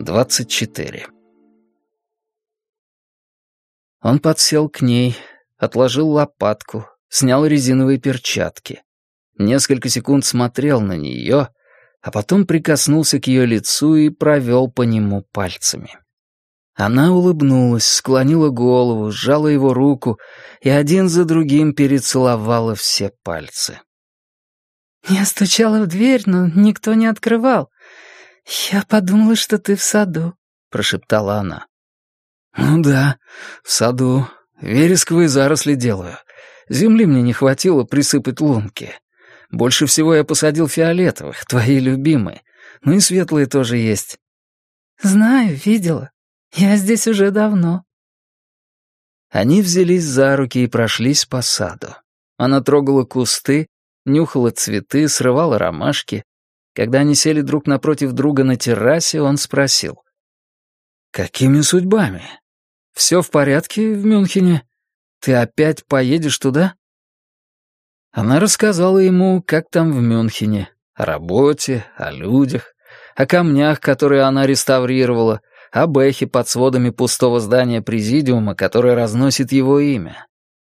24. Он подсел к ней, отложил лопатку, снял резиновые перчатки. Несколько секунд смотрел на нее, а потом прикоснулся к ее лицу и провел по нему пальцами. Она улыбнулась, склонила голову, сжала его руку и один за другим перецеловала все пальцы. «Я стучала в дверь, но никто не открывал. Я подумала, что ты в саду», — прошептала она. «Ну да, в саду. Вересковые заросли делаю. Земли мне не хватило присыпать лунки. Больше всего я посадил фиолетовых, твои любимые. Ну и светлые тоже есть». «Знаю, видела. Я здесь уже давно». Они взялись за руки и прошлись по саду. Она трогала кусты, нюхала цветы, срывала ромашки. Когда они сели друг напротив друга на террасе, он спросил. «Какими судьбами? Все в порядке в Мюнхене? Ты опять поедешь туда?» Она рассказала ему, как там в Мюнхене, о работе, о людях, о камнях, которые она реставрировала, о Бэхе под сводами пустого здания Президиума, которое разносит его имя,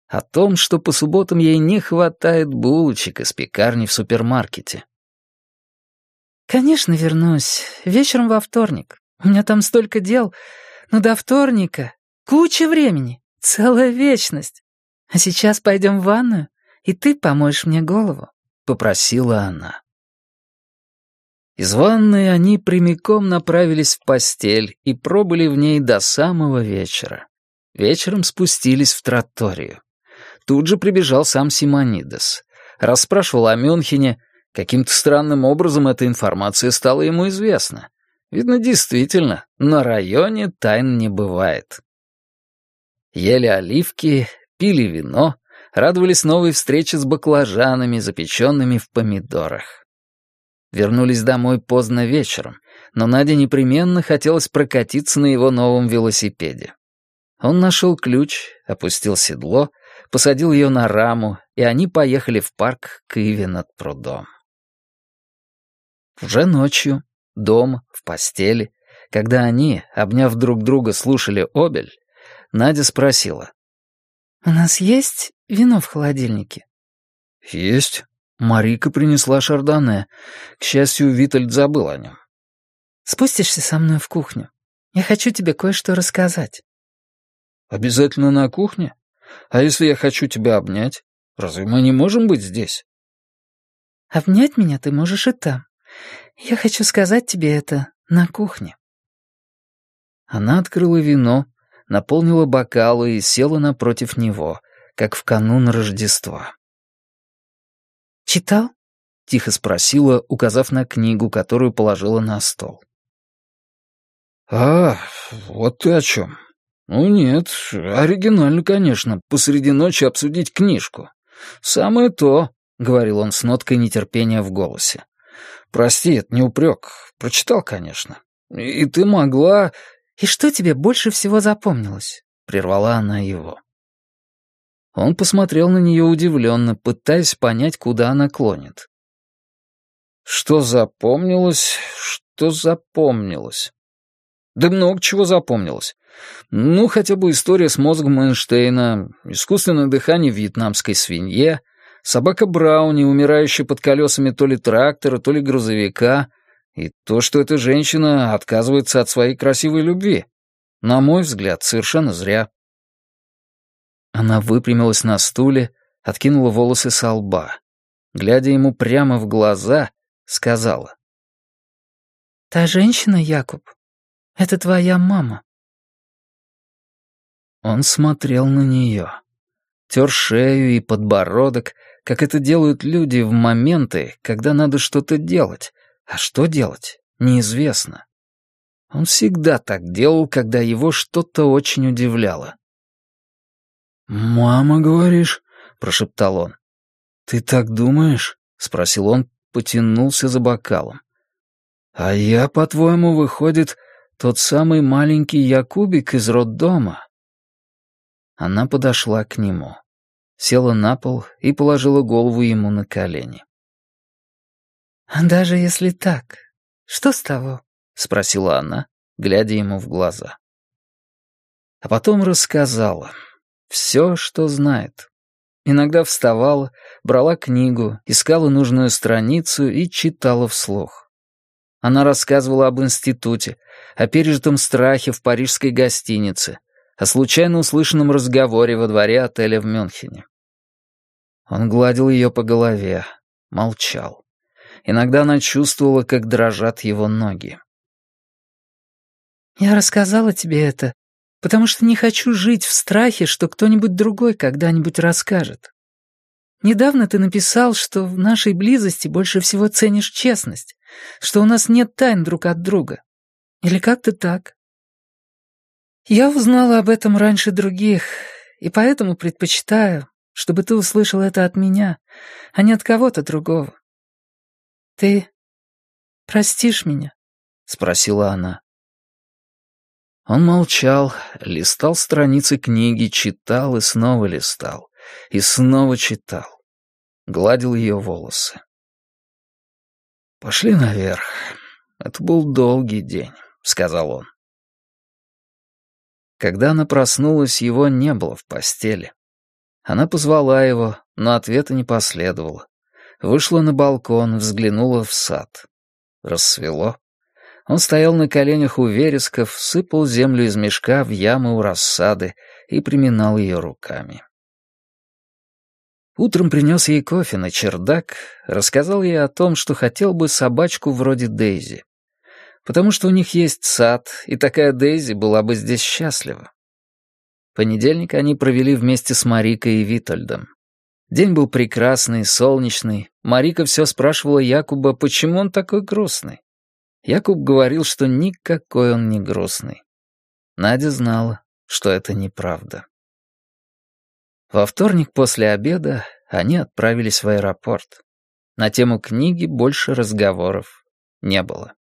о том, что по субботам ей не хватает булочек из пекарни в супермаркете. «Конечно вернусь. Вечером во вторник. У меня там столько дел. Но до вторника куча времени, целая вечность. А сейчас пойдем в ванную, и ты помоешь мне голову», — попросила она. Из ванной они прямиком направились в постель и пробыли в ней до самого вечера. Вечером спустились в троторию. Тут же прибежал сам Симонидес. Расспрашивал о Мюнхене. Каким-то странным образом эта информация стала ему известна. Видно, действительно, на районе тайн не бывает. Ели оливки, пили вино, радовались новой встрече с баклажанами, запеченными в помидорах. Вернулись домой поздно вечером, но Наде непременно хотелось прокатиться на его новом велосипеде. Он нашел ключ, опустил седло, посадил ее на раму, и они поехали в парк к Иве над прудом. Уже ночью, дома, в постели, когда они, обняв друг друга, слушали обель, Надя спросила. «У нас есть вино в холодильнике?» «Есть. Марика принесла шардоне. К счастью, Витальд забыл о нем». «Спустишься со мной в кухню? Я хочу тебе кое-что рассказать». «Обязательно на кухне? А если я хочу тебя обнять? Разве мы не можем быть здесь?» «Обнять меня ты можешь и там. Я хочу сказать тебе это на кухне». Она открыла вино, наполнила бокалы и села напротив него, как в канун Рождества. «Читал?» — тихо спросила, указав на книгу, которую положила на стол. «А, вот ты о чем. Ну нет, оригинально, конечно, посреди ночи обсудить книжку. Самое то», — говорил он с ноткой нетерпения в голосе. «Прости, это не упрек. Прочитал, конечно. И ты могла...» «И что тебе больше всего запомнилось?» — прервала она его. Он посмотрел на нее удивленно, пытаясь понять, куда она клонит. Что запомнилось, что запомнилось? Да много чего запомнилось. Ну, хотя бы история с мозгом Эйнштейна, искусственное дыхание вьетнамской свинье, собака Брауни, умирающая под колесами то ли трактора, то ли грузовика, и то, что эта женщина отказывается от своей красивой любви. На мой взгляд, совершенно зря. Она выпрямилась на стуле, откинула волосы со лба. Глядя ему прямо в глаза, сказала. «Та женщина, Якуб, это твоя мама». Он смотрел на нее. Тер шею и подбородок, как это делают люди в моменты, когда надо что-то делать. А что делать, неизвестно. Он всегда так делал, когда его что-то очень удивляло. «Мама, говоришь?» — прошептал он. «Ты так думаешь?» — спросил он, потянулся за бокалом. «А я, по-твоему, выходит, тот самый маленький Якубик из роддома?» Она подошла к нему, села на пол и положила голову ему на колени. «А даже если так, что с того?» — спросила она глядя ему в глаза. А потом рассказала. Все, что знает. Иногда вставала, брала книгу, искала нужную страницу и читала вслух. Она рассказывала об институте, о пережитом страхе в парижской гостинице, о случайно услышанном разговоре во дворе отеля в Мюнхене. Он гладил ее по голове, молчал. Иногда она чувствовала, как дрожат его ноги. «Я рассказала тебе это, потому что не хочу жить в страхе, что кто-нибудь другой когда-нибудь расскажет. Недавно ты написал, что в нашей близости больше всего ценишь честность, что у нас нет тайн друг от друга. Или как-то так. Я узнала об этом раньше других, и поэтому предпочитаю, чтобы ты услышал это от меня, а не от кого-то другого. Ты простишь меня? — спросила она. Он молчал, листал страницы книги, читал и снова листал, и снова читал. Гладил ее волосы. «Пошли наверх. Это был долгий день», — сказал он. Когда она проснулась, его не было в постели. Она позвала его, но ответа не последовало. Вышла на балкон, взглянула в сад. Рассвело. Он стоял на коленях у вересков, сыпал землю из мешка в ямы у рассады и приминал ее руками. Утром принес ей кофе на чердак, рассказал ей о том, что хотел бы собачку вроде Дейзи. Потому что у них есть сад, и такая Дейзи была бы здесь счастлива. Понедельник они провели вместе с Марикой и Витальдом. День был прекрасный, солнечный. Марика все спрашивала Якуба, почему он такой грустный. Якуб говорил, что никакой он не грустный. Надя знала, что это неправда. Во вторник после обеда они отправились в аэропорт. На тему книги больше разговоров не было.